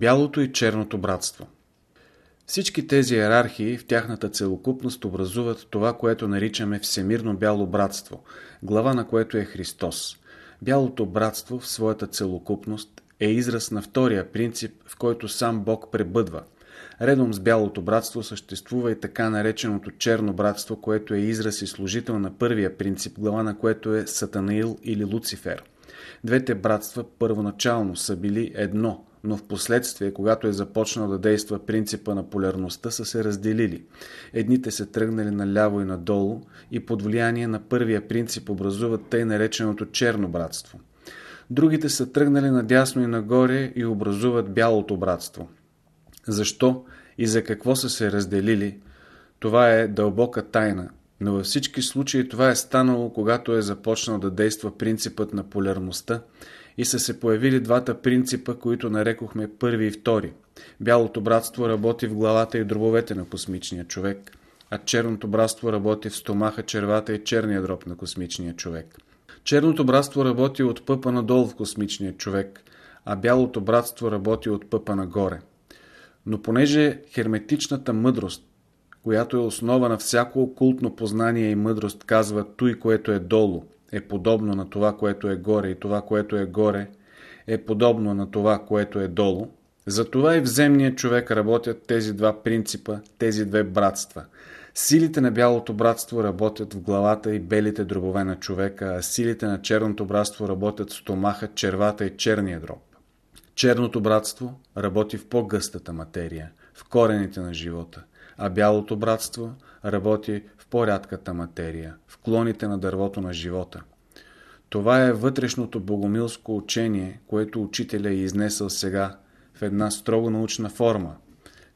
Бялото и черното братство Всички тези иерархии в тяхната целокупност образуват това, което наричаме Всемирно бяло братство, глава на което е Христос. Бялото братство в своята целокупност е израз на втория принцип, в който сам Бог пребъдва. Редом с бялото братство съществува и така нареченото черно братство, което е израз и служител на първия принцип, глава на което е Сатанаил или Луцифер. Двете братства първоначално са били едно, но в последствие, когато е започнал да действа принципа на полярността, са се разделили. Едните се тръгнали наляво и надолу и под влияние на първия принцип образуват тъй нареченото черно братство. Другите са тръгнали надясно и нагоре и образуват бялото братство. Защо и за какво са се разделили, това е дълбока тайна, но във всички случаи това е станало, когато е започнал да действа принципът на полярността и са се появили двата принципа, които нарекохме първи и втори. Бялото братство работи в главата и дробовете на космичния човек, а черното братство работи в стомаха, червата и черния дроб на космичния човек. Черното братство работи от пъпа надолу в космичния човек, а бялото братство работи от пъпа нагоре. Но понеже херметичната мъдрост, която е основа на всяко окултно познание и мъдрост, казва той, което е долу, е подобно на това, което е горе и това, което е горе е подобно на това, което е долу, затова и в земния човек работят тези два принципа, тези две братства. Силите на бялото братство работят в главата и белите дробове на човека, а силите на черното братство работят в стомаха, червата и черния дроб. Черното братство работи в по-гъстата материя, в корените на живота, а бялото братство работи в по-рядката материя, в клоните на дървото на живота. Това е вътрешното богомилско учение, което учителя е изнесъл сега в една строго научна форма.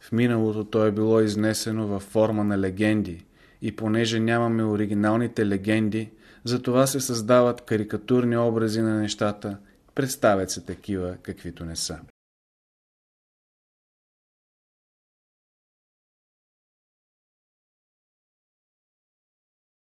В миналото то е било изнесено във форма на легенди и понеже нямаме оригиналните легенди, затова се създават карикатурни образи на нещата, представят се такива, каквито не са.